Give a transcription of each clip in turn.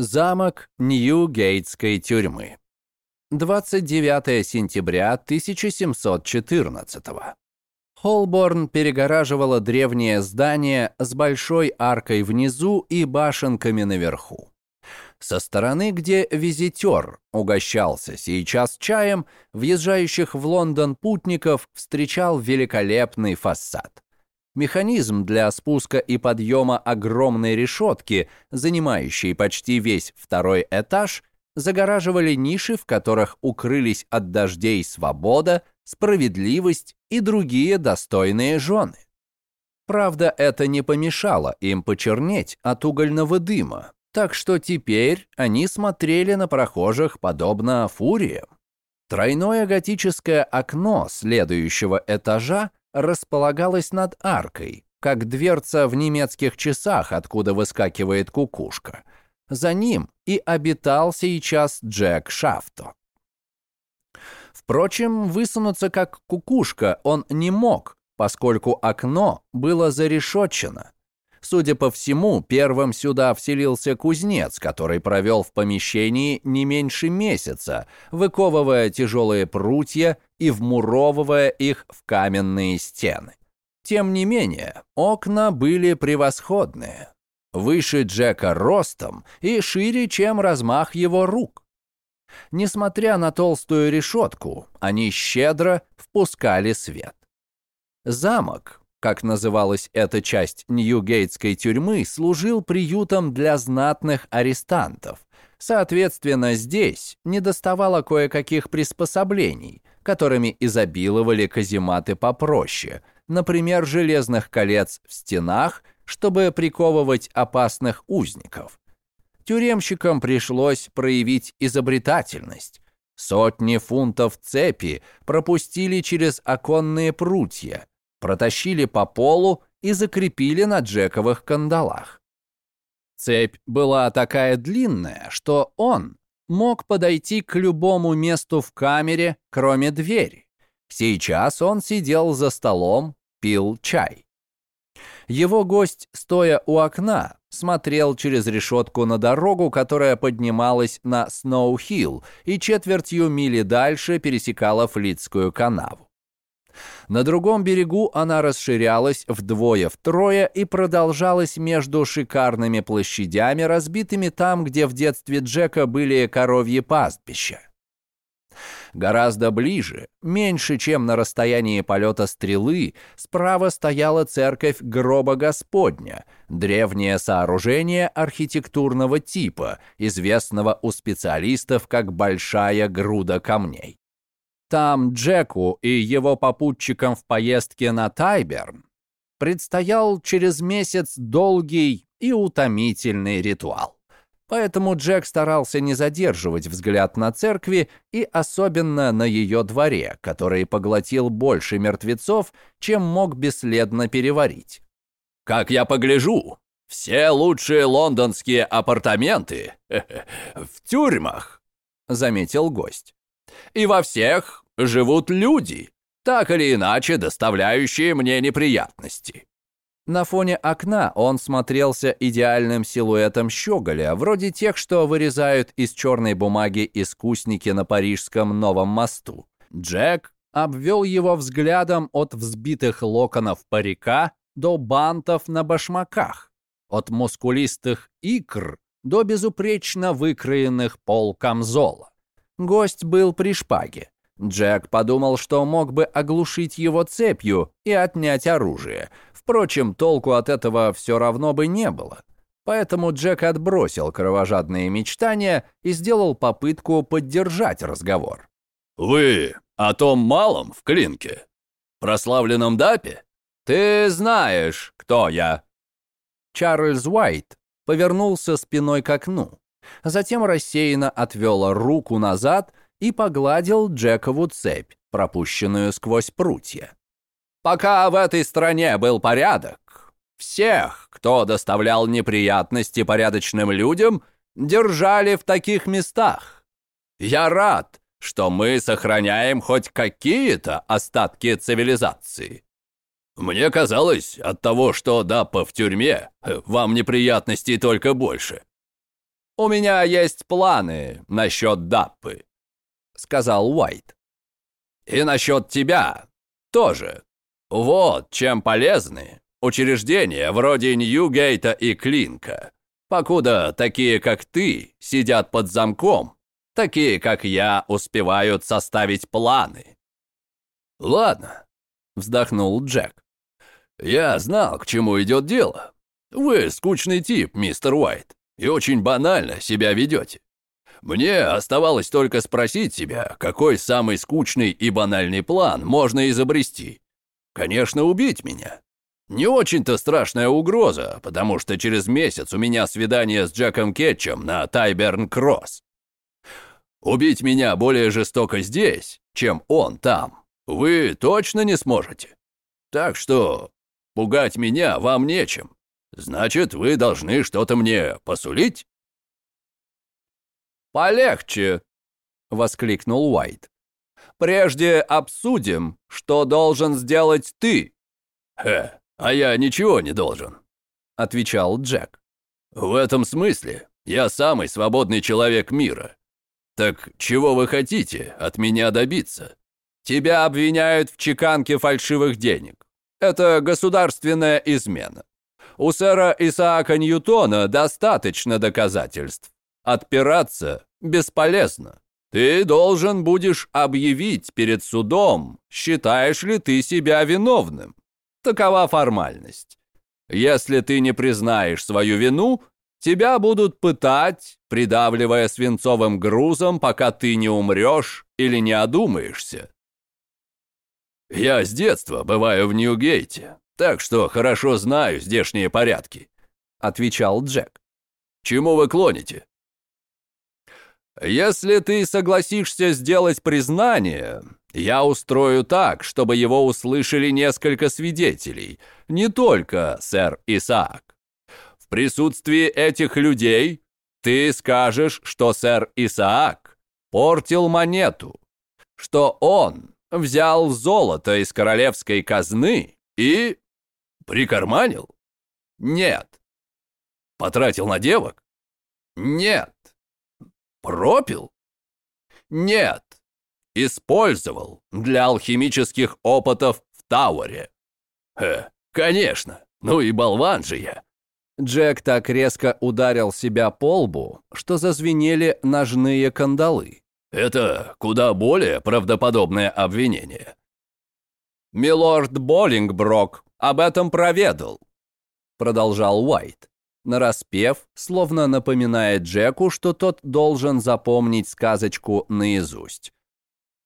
Замок Нью-Гейтской тюрьмы. 29 сентября 1714 Холборн перегораживало древнее здание с большой аркой внизу и башенками наверху. Со стороны, где визитер угощался сейчас чаем, въезжающих в Лондон путников встречал великолепный фасад. Механизм для спуска и подъема огромной решетки, занимающей почти весь второй этаж, загораживали ниши, в которых укрылись от дождей свобода, справедливость и другие достойные жены. Правда, это не помешало им почернеть от угольного дыма, так что теперь они смотрели на прохожих подобно фуриям. Тройное готическое окно следующего этажа располагалась над аркой, как дверца в немецких часах, откуда выскакивает кукушка. За ним и обитал сейчас Джек Шафто. Впрочем, высунуться как кукушка он не мог, поскольку окно было зарешетчено. Судя по всему, первым сюда вселился кузнец, который провел в помещении не меньше месяца, выковывая тяжелые прутья и вмуровывая их в каменные стены. Тем не менее, окна были превосходные. Выше Джека ростом и шире, чем размах его рук. Несмотря на толстую решетку, они щедро впускали свет. Замок, как называлась эта часть Ньюгейтской тюрьмы, служил приютом для знатных арестантов. Соответственно, здесь недоставало кое-каких приспособлений, которыми изобиловали казематы попроще, например, железных колец в стенах, чтобы приковывать опасных узников. Тюремщикам пришлось проявить изобретательность. Сотни фунтов цепи пропустили через оконные прутья, протащили по полу и закрепили на джековых кандалах. Цепь была такая длинная, что он мог подойти к любому месту в камере, кроме двери. Сейчас он сидел за столом, пил чай. Его гость, стоя у окна, смотрел через решетку на дорогу, которая поднималась на Сноу-Хилл и четвертью мили дальше пересекала Флитскую канаву. На другом берегу она расширялась вдвое-втрое и продолжалась между шикарными площадями, разбитыми там, где в детстве Джека были коровьи пастбища. Гораздо ближе, меньше, чем на расстоянии полета стрелы, справа стояла церковь гроба Господня, древнее сооружение архитектурного типа, известного у специалистов как «большая груда камней». Там Джеку и его попутчикам в поездке на Тайберн предстоял через месяц долгий и утомительный ритуал. Поэтому Джек старался не задерживать взгляд на церкви и особенно на ее дворе, который поглотил больше мертвецов, чем мог бесследно переварить. «Как я погляжу, все лучшие лондонские апартаменты в тюрьмах», — заметил гость. И во всех живут люди, так или иначе доставляющие мне неприятности. На фоне окна он смотрелся идеальным силуэтом щеголя, вроде тех, что вырезают из черной бумаги искусники на парижском новом мосту. Джек обвел его взглядом от взбитых локонов парика до бантов на башмаках, от мускулистых икр до безупречно выкроенных пол камзола. Гость был при шпаге. Джек подумал, что мог бы оглушить его цепью и отнять оружие. Впрочем, толку от этого все равно бы не было. Поэтому Джек отбросил кровожадные мечтания и сделал попытку поддержать разговор. «Вы о том малом в клинке? Прославленном Дапе? Ты знаешь, кто я?» Чарльз Уайт повернулся спиной к окну. Затем рассеянно отвел руку назад и погладил Джекову цепь, пропущенную сквозь прутья. «Пока в этой стране был порядок, всех, кто доставлял неприятности порядочным людям, держали в таких местах. Я рад, что мы сохраняем хоть какие-то остатки цивилизации. Мне казалось, от того, что Даппа в тюрьме, вам неприятностей только больше. «У меня есть планы насчет Даппы», — сказал Уайт. «И насчет тебя тоже. Вот чем полезны учреждения вроде Ньюгейта и Клинка. Покуда такие, как ты, сидят под замком, такие, как я, успевают составить планы». «Ладно», — вздохнул Джек. «Я знал, к чему идет дело. Вы скучный тип, мистер Уайт, и очень банально себя ведете. Мне оставалось только спросить себя, какой самый скучный и банальный план можно изобрести. Конечно, убить меня. Не очень-то страшная угроза, потому что через месяц у меня свидание с Джеком Кетчем на Тайберн-Кросс. Убить меня более жестоко здесь, чем он там, вы точно не сможете. Так что пугать меня вам нечем. Значит, вы должны что-то мне посулить?» «Полегче!» — воскликнул Уайт. «Прежде обсудим, что должен сделать ты». «Хе, а я ничего не должен», — отвечал Джек. «В этом смысле я самый свободный человек мира. Так чего вы хотите от меня добиться?» «Тебя обвиняют в чеканке фальшивых денег. Это государственная измена. У сэра Исаака Ньютона достаточно доказательств. Отпираться бесполезно. Ты должен будешь объявить перед судом, считаешь ли ты себя виновным. Такова формальность. Если ты не признаешь свою вину, тебя будут пытать, придавливая свинцовым грузом, пока ты не умрешь или не одумаешься. Я с детства бываю в Ньюгейте. Так что хорошо знаю здешние порядки», — отвечал Джек. «Чему вы клоните?» «Если ты согласишься сделать признание, я устрою так, чтобы его услышали несколько свидетелей, не только сэр Исаак. В присутствии этих людей ты скажешь, что сэр Исаак портил монету, что он взял золото из королевской казны и Прикарманил? Нет. Потратил на девок? Нет. Пропил? Нет. Использовал для алхимических опытов в Тауэре. Э, конечно. Ну и болван же я. Джек так резко ударил себя по лбу, что зазвенели ножные кандалы. Это куда более правдоподобное обвинение. Милорд Боллингброк об этом проведал», — продолжал Уайт, нараспев, словно напоминая Джеку, что тот должен запомнить сказочку наизусть.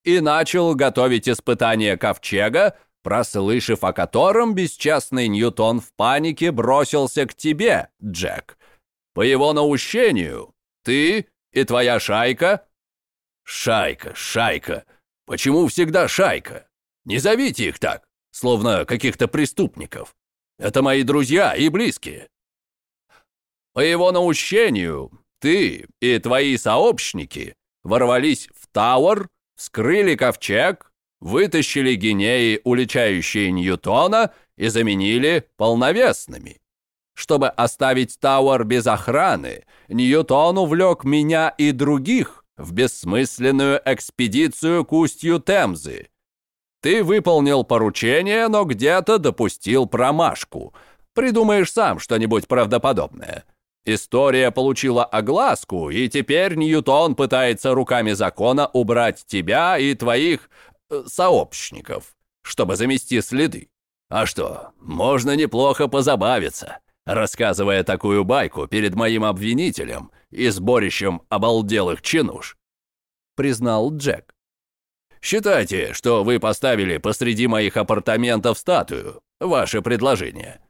«И начал готовить испытание ковчега, прослышав о котором бесчестный Ньютон в панике бросился к тебе, Джек. По его наущению, ты и твоя шайка...» «Шайка, шайка. Почему всегда шайка? Не зовите их так словно каких-то преступников. Это мои друзья и близкие. По его наущению, ты и твои сообщники ворвались в Тауэр, вскрыли ковчег, вытащили гинеи, уличающие Ньютона, и заменили полновесными. Чтобы оставить Тауэр без охраны, Ньютон увлек меня и других в бессмысленную экспедицию к устью Темзы, ты выполнил поручение, но где-то допустил промашку. Придумаешь сам что-нибудь правдоподобное. История получила огласку, и теперь Ньютон пытается руками закона убрать тебя и твоих э, сообщников, чтобы замести следы. А что, можно неплохо позабавиться, рассказывая такую байку перед моим обвинителем и сборищем обалделых чинуш, признал Джек. Считайте, что вы поставили посреди моих апартаментов статую. Ваше предложение.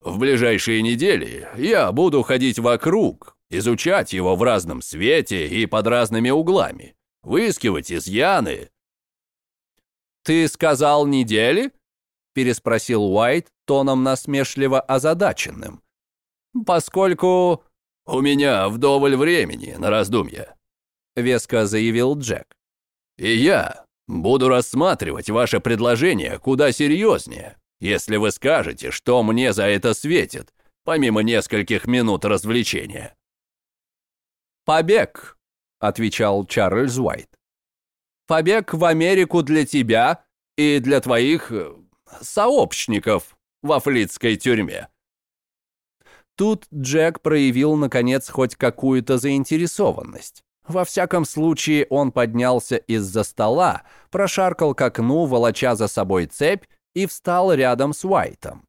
В ближайшие недели я буду ходить вокруг, изучать его в разном свете и под разными углами, выискивать изъяны. «Ты сказал недели?» — переспросил Уайт тоном насмешливо озадаченным. «Поскольку...» «У меня вдоволь времени на раздумья», — веско заявил Джек. «И я Буду рассматривать ваше предложение куда серьезнее, если вы скажете, что мне за это светит, помимо нескольких минут развлечения. побег», — отвечал Чарльз Уайт. «Побег в Америку для тебя и для твоих э, сообщников во флитской тюрьме». Тут Джек проявил, наконец, хоть какую-то заинтересованность. Во всяком случае, он поднялся из-за стола, прошаркал к окну, волоча за собой цепь, и встал рядом с Уайтом.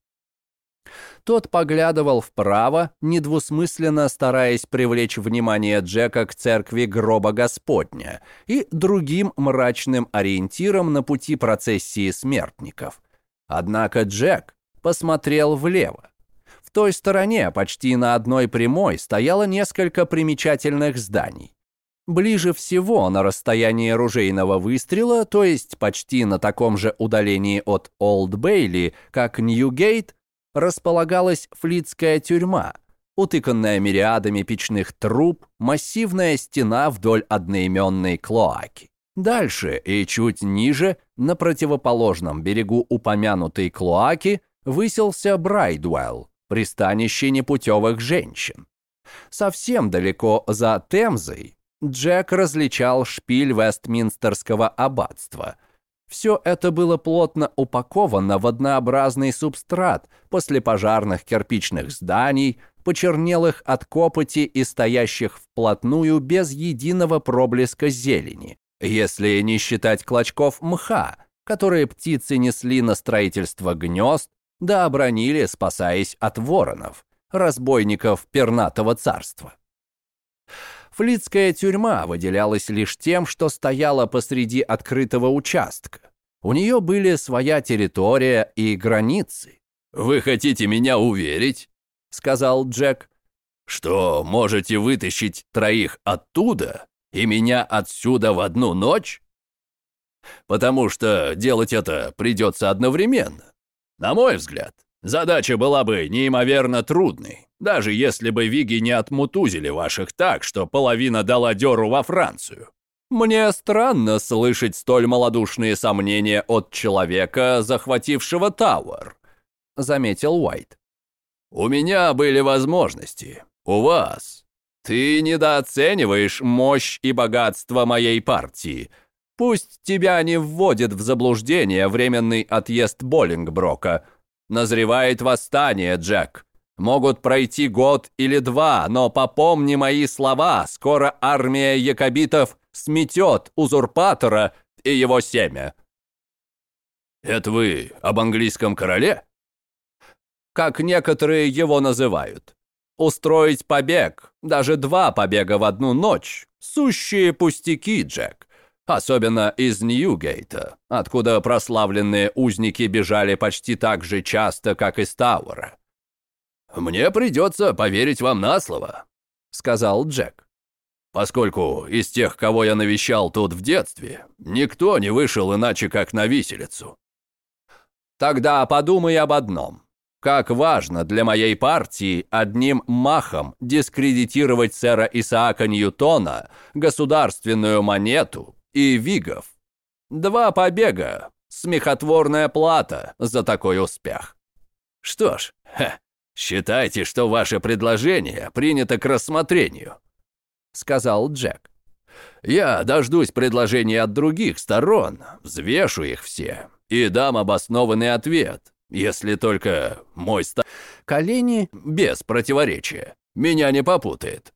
Тот поглядывал вправо, недвусмысленно стараясь привлечь внимание Джека к церкви гроба Господня и другим мрачным ориентирам на пути процессии смертников. Однако Джек посмотрел влево. В той стороне, почти на одной прямой, стояло несколько примечательных зданий. Ближе всего на расстоянии ружейного выстрела, то есть почти на таком же удалении от Олд Бейли, как Ньюгейт, располагалась флитская тюрьма, утыканная мириадами печных труб, массивная стена вдоль одноименной клоаки. Дальше и чуть ниже, на противоположном берегу упомянутой клоаки, высился Брайдуэлл, пристанище непутевых женщин. Совсем далеко за Темзой Джек различал шпиль Вестминстерского аббатства – все это было плотно упаковано в однообразный субстрат после пожарных кирпичных зданий, почернелых от копоти и стоящих вплотную без единого проблеска зелени, если не считать клочков мха, которые птицы несли на строительство гнезд, да обронили, спасаясь от воронов, разбойников пернатого царства. Флицкая тюрьма выделялась лишь тем, что стояла посреди открытого участка. У нее были своя территория и границы. «Вы хотите меня уверить?» — сказал Джек. «Что можете вытащить троих оттуда и меня отсюда в одну ночь?» «Потому что делать это придется одновременно. На мой взгляд, задача была бы неимоверно трудной даже если бы Виги не отмутузили ваших так, что половина дала дёру во Францию. Мне странно слышать столь малодушные сомнения от человека, захватившего Тауэр», — заметил Уайт. «У меня были возможности. У вас. Ты недооцениваешь мощь и богатство моей партии. Пусть тебя не вводит в заблуждение временный отъезд Боллингброка. Назревает восстание, Джек. Могут пройти год или два, но попомни мои слова, скоро армия якобитов сметет узурпатора и его семя». «Это вы об английском короле?» «Как некоторые его называют. Устроить побег, даже два побега в одну ночь. Сущие пустяки, Джек. Особенно из Ньюгейта, откуда прославленные узники бежали почти так же часто, как из Тауэра. «Мне придется поверить вам на слово», — сказал Джек. «Поскольку из тех, кого я навещал тут в детстве, никто не вышел иначе, как на виселицу». «Тогда подумай об одном. Как важно для моей партии одним махом дискредитировать сэра Исаака Ньютона, государственную монету и вигов. Два побега, смехотворная плата за такой успех». «Что ж, ха, «Считайте, что ваше предложение принято к рассмотрению», — сказал Джек. «Я дождусь предложений от других сторон, взвешу их все и дам обоснованный ответ, если только мой ста... колени без противоречия меня не попутает».